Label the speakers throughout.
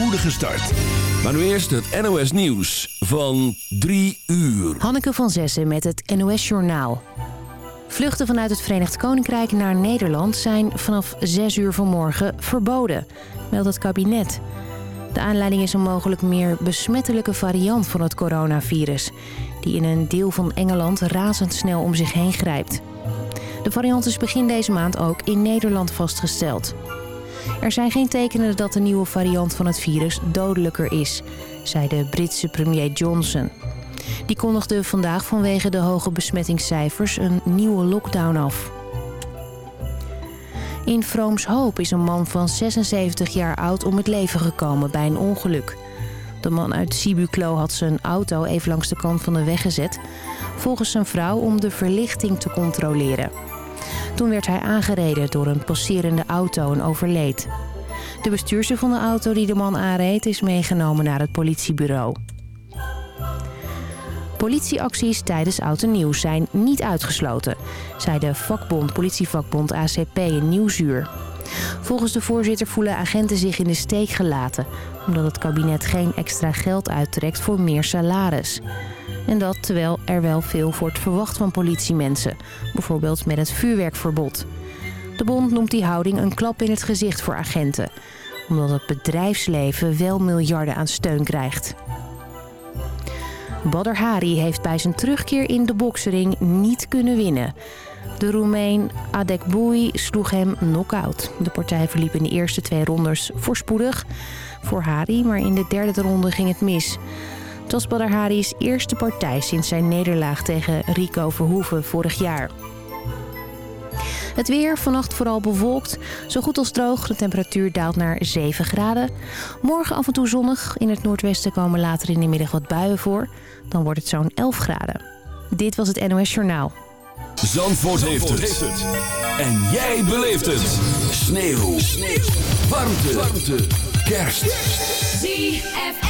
Speaker 1: spoedige start. Maar nu eerst het NOS Nieuws van 3 uur.
Speaker 2: Hanneke van Zessen met het NOS Journaal. Vluchten vanuit het Verenigd Koninkrijk naar Nederland zijn vanaf 6 uur vanmorgen verboden, meldt het kabinet. De aanleiding is een mogelijk meer besmettelijke variant van het coronavirus... die in een deel van Engeland razendsnel om zich heen grijpt. De variant is begin deze maand ook in Nederland vastgesteld. Er zijn geen tekenen dat de nieuwe variant van het virus dodelijker is, zei de Britse premier Johnson. Die kondigde vandaag vanwege de hoge besmettingscijfers een nieuwe lockdown af. In Vroomshoop is een man van 76 jaar oud om het leven gekomen bij een ongeluk. De man uit Sibuclo had zijn auto even langs de kant van de weg gezet... volgens zijn vrouw om de verlichting te controleren. Toen werd hij aangereden door een passerende auto en overleed. De bestuurster van de auto die de man aanreed is meegenomen naar het politiebureau. Politieacties tijdens Oud en zijn niet uitgesloten, zei de vakbond, politievakbond ACP in Nieuwsuur. Volgens de voorzitter voelen agenten zich in de steek gelaten... omdat het kabinet geen extra geld uittrekt voor meer salaris. En dat terwijl er wel veel wordt verwacht van politiemensen. Bijvoorbeeld met het vuurwerkverbod. De bond noemt die houding een klap in het gezicht voor agenten. Omdat het bedrijfsleven wel miljarden aan steun krijgt. Badr Hari heeft bij zijn terugkeer in de boksering niet kunnen winnen. De Roemeen Adek Boui sloeg hem knock-out. De partij verliep in de eerste twee rondes voorspoedig voor Hari, maar in de derde ronde ging het mis. Het was Badr Hari's eerste partij sinds zijn nederlaag tegen Rico Verhoeven vorig jaar. Het weer, vannacht vooral bewolkt, zo goed als droog. De temperatuur daalt naar 7 graden. Morgen af en toe zonnig. In het noordwesten komen later in de middag wat buien voor. Dan wordt het zo'n 11 graden. Dit was het NOS Journaal.
Speaker 1: Zandvoort, heeft, het. En jij beleeft het. Sneeuw. Sneeuw. Warmte. Warmte. Kerst.
Speaker 3: ZFM.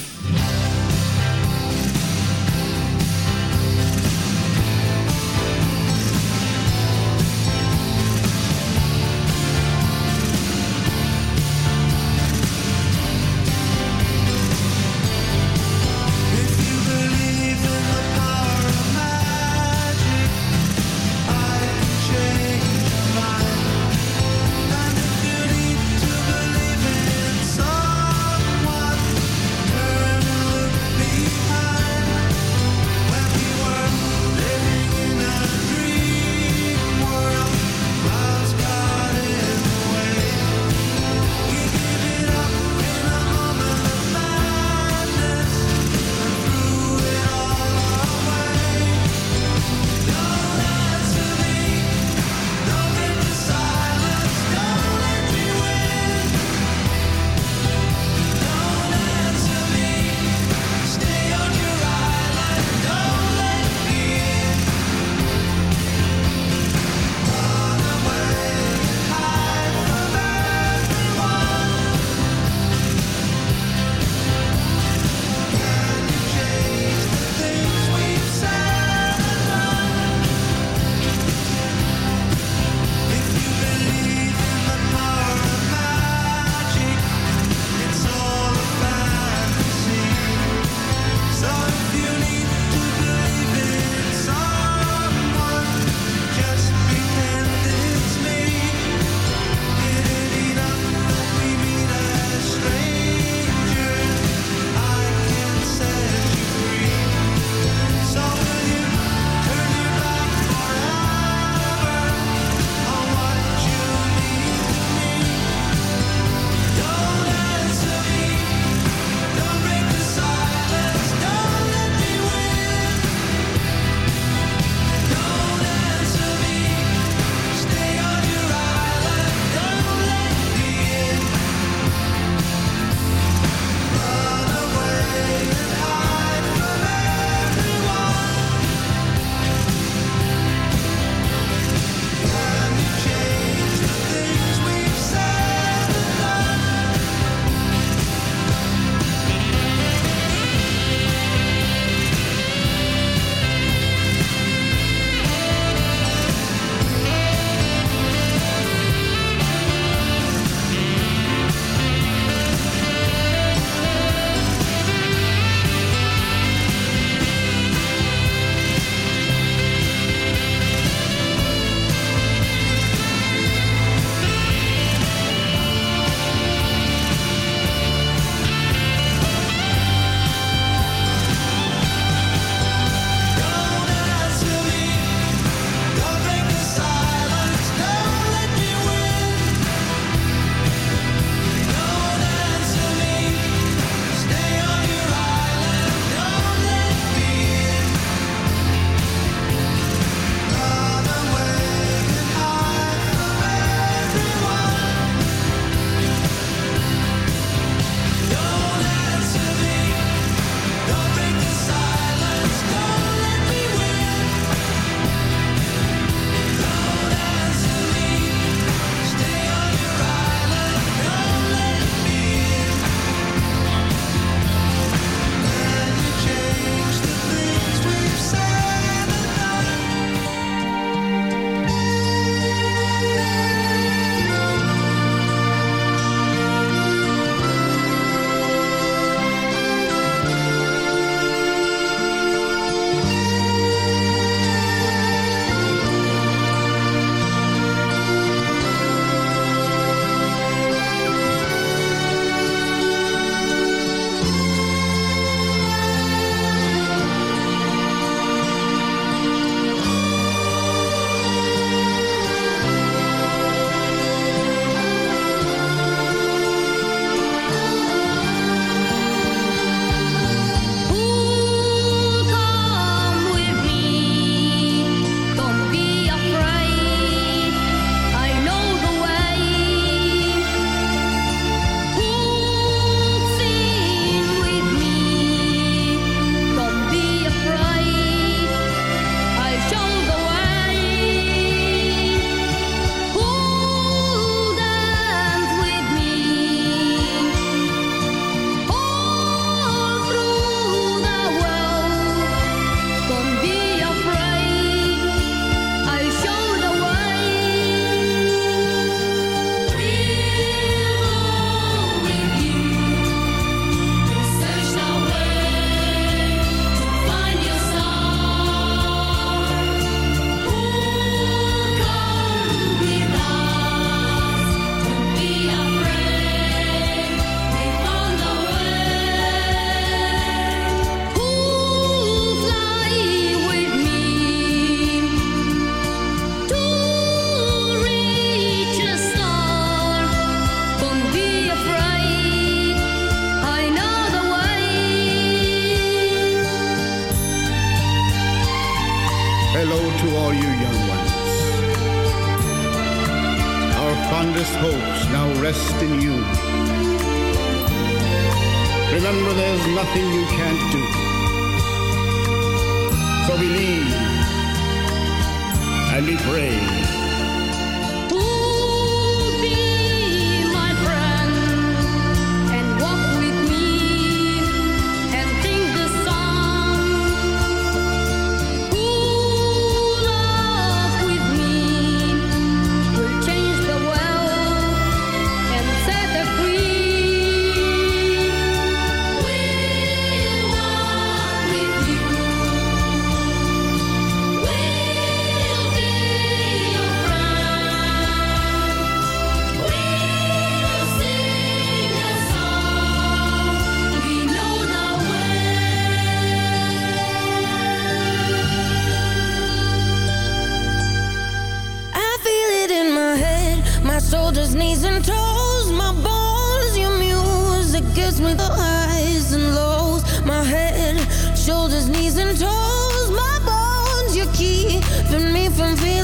Speaker 3: and
Speaker 4: toes, my bones. You're keeping me from feeling.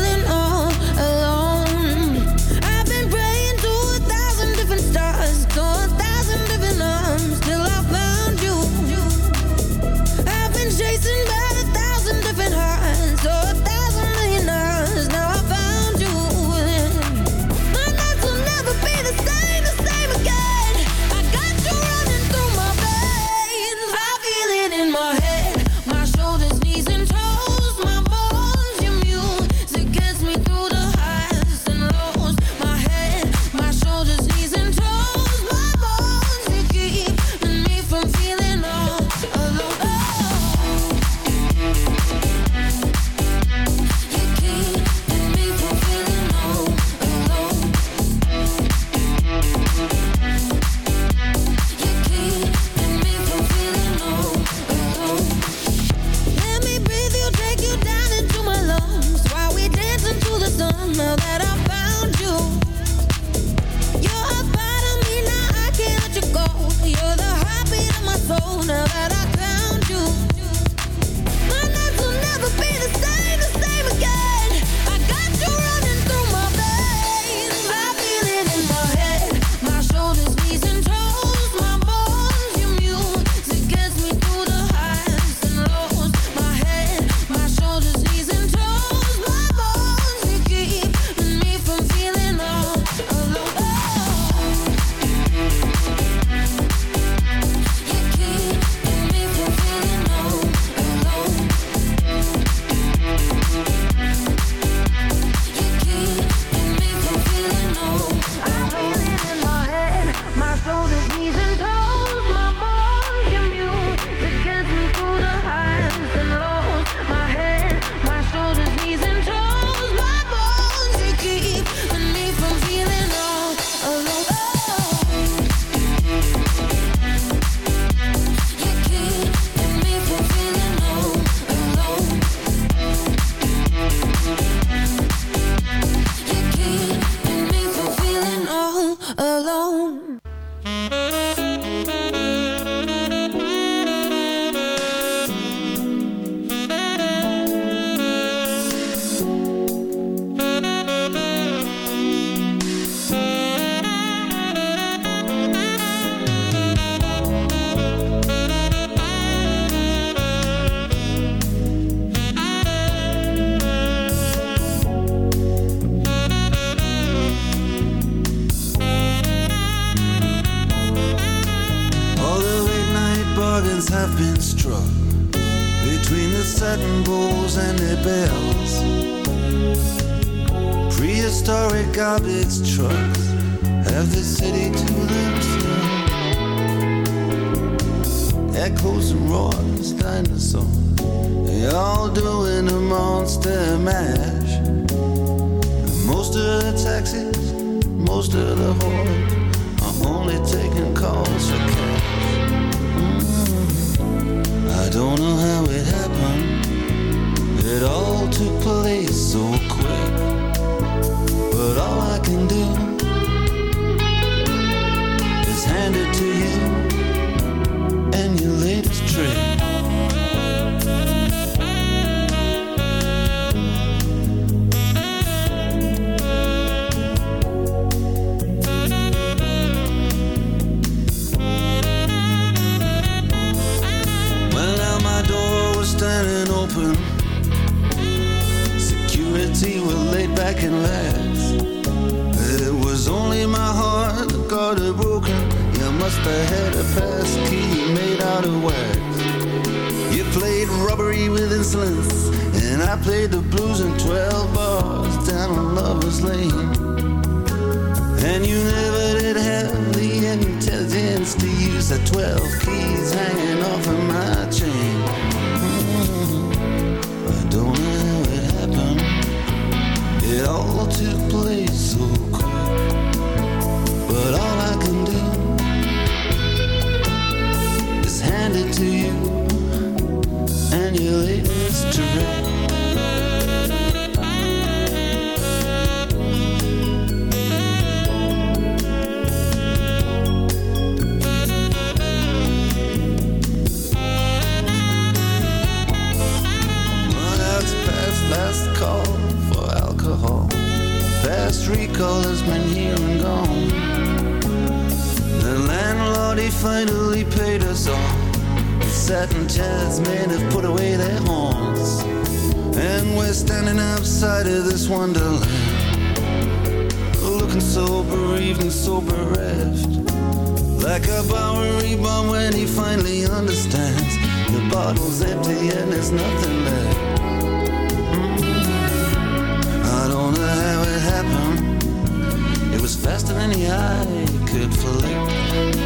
Speaker 4: The eye could flick.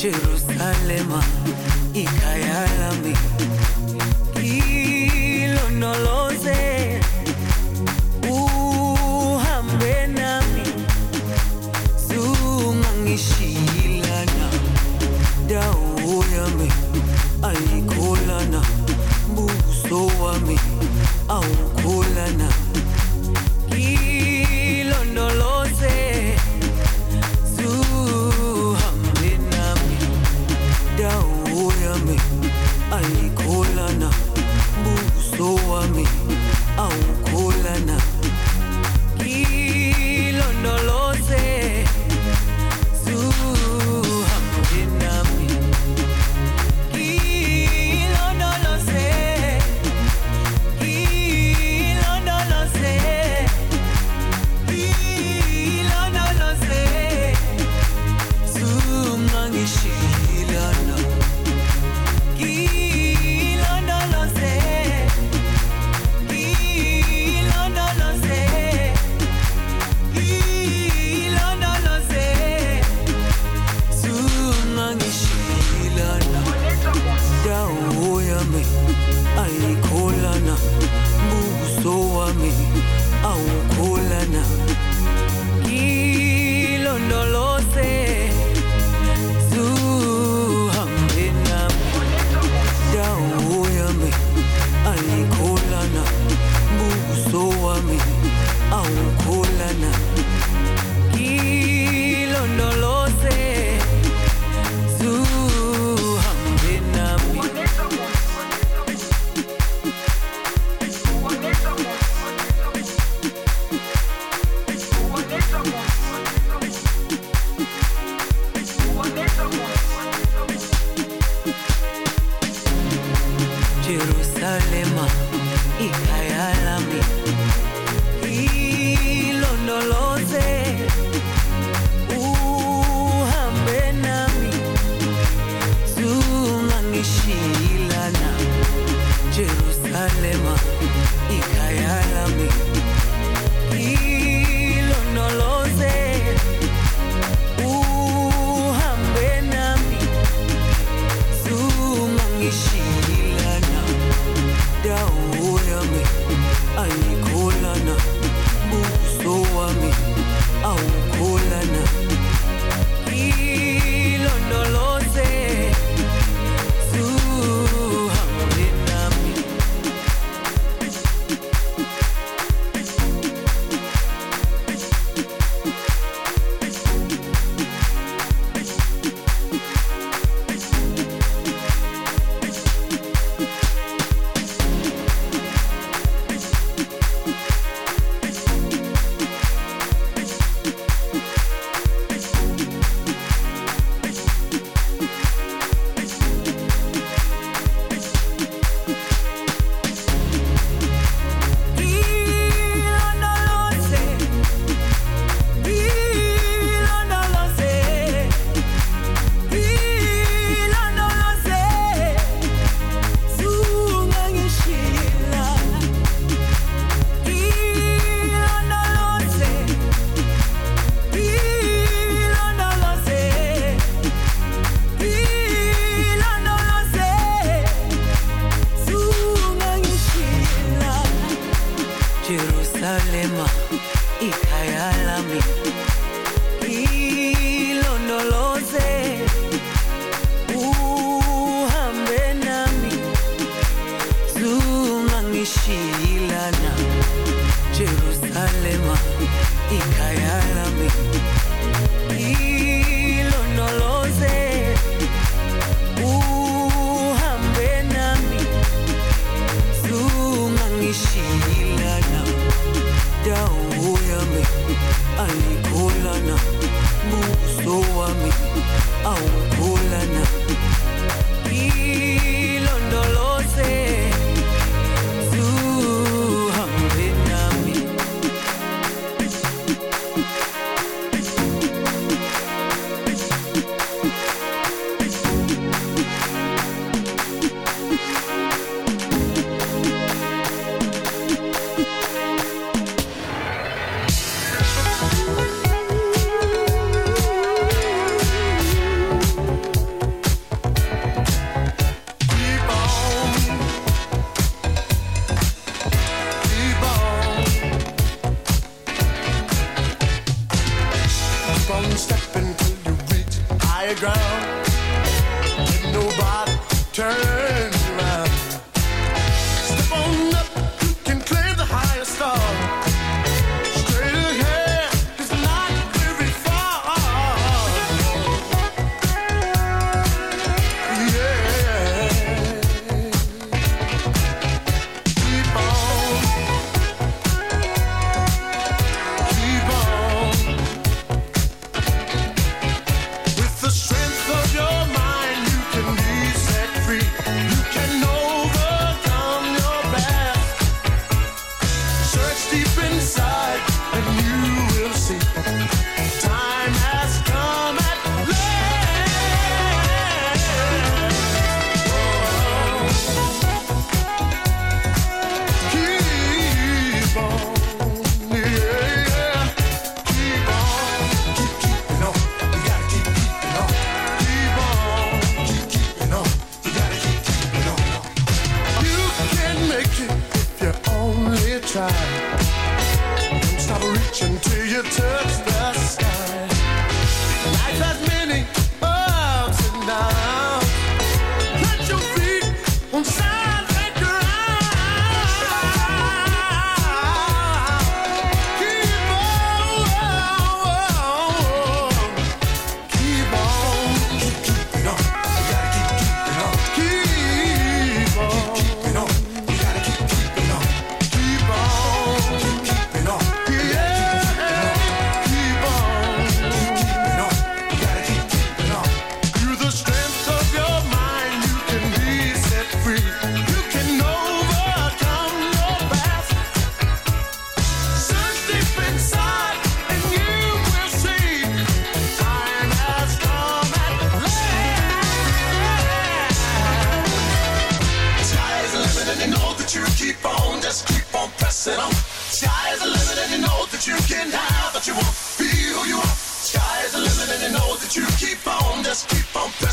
Speaker 5: Jerusalema ikayalami.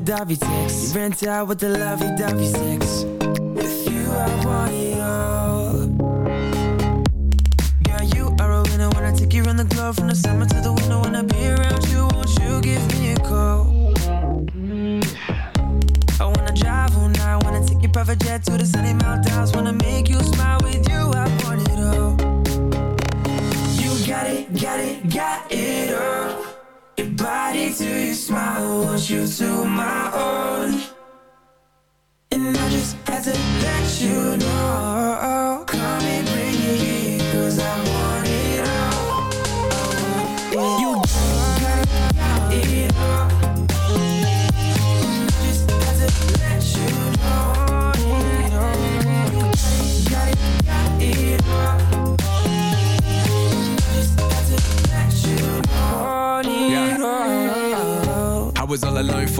Speaker 3: Lovey-dovey sex. You rent out with the lovey-dovey sex.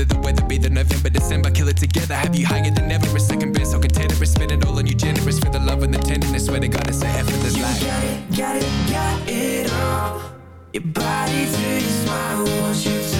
Speaker 6: whether the weather be the November, December, kill it together. Have you higher than ever? A second best, so container, spend it all on you, generous for the love and the tenderness. Swear to God, it's a effortless life.
Speaker 3: Got it, got it, got it all. Your body to your smile, want you to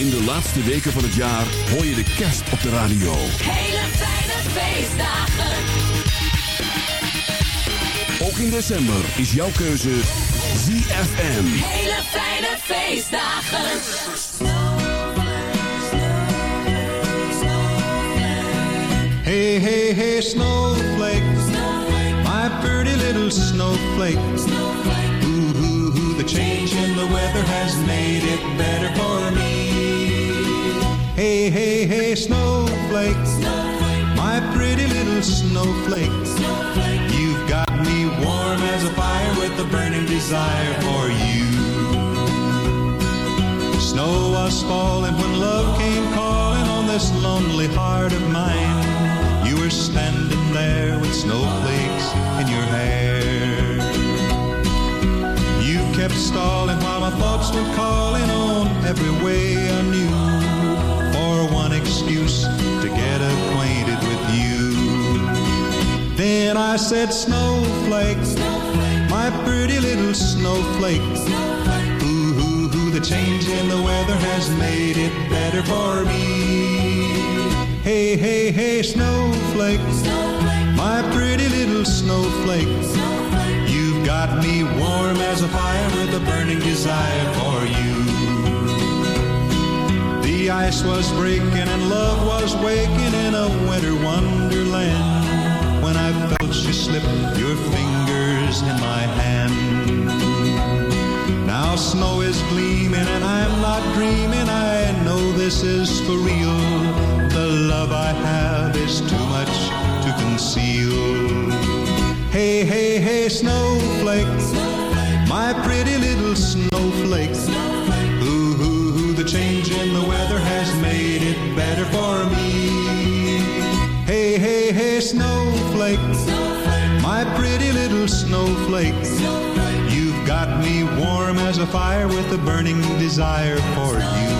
Speaker 1: In de laatste weken van het jaar hoor je de kerst op de radio.
Speaker 7: Hele fijne feestdagen.
Speaker 1: Ook in december is jouw keuze ZFM.
Speaker 7: Hele fijne feestdagen.
Speaker 8: Hey, hey, hey, snowflake. My pretty little snowflake. Ooh, ooh, ooh, the change in the weather has made it better for me. Hey, hey, hey, snowflake. My pretty little snowflake. You've got me warm as a fire with a burning desire for you. Snow was falling when love came calling on this lonely heart of mine. You were standing there with snowflakes in your hair. You kept stalling while my thoughts were calling on every way I knew Then I said, Snowflake, my pretty little snowflake. Ooh, ooh, ooh, the change in the weather has made it better for me. Hey, hey, hey, snowflake, my pretty little snowflake. You've got me warm as a fire with a burning desire for you. The ice was breaking and love was waking in a winter wonderland. When I felt you slip your fingers in my hand. Now snow is gleaming and I'm not dreaming. I know this is for real. The love I have is too much to conceal. Hey, hey, hey, snowflake. My pretty little snowflake. Ooh, ooh, ooh, the change in the weather has made it better for me. Hey, hey, hey, snowflake. My pretty little snowflake. You've got me warm as a fire with a burning desire for you.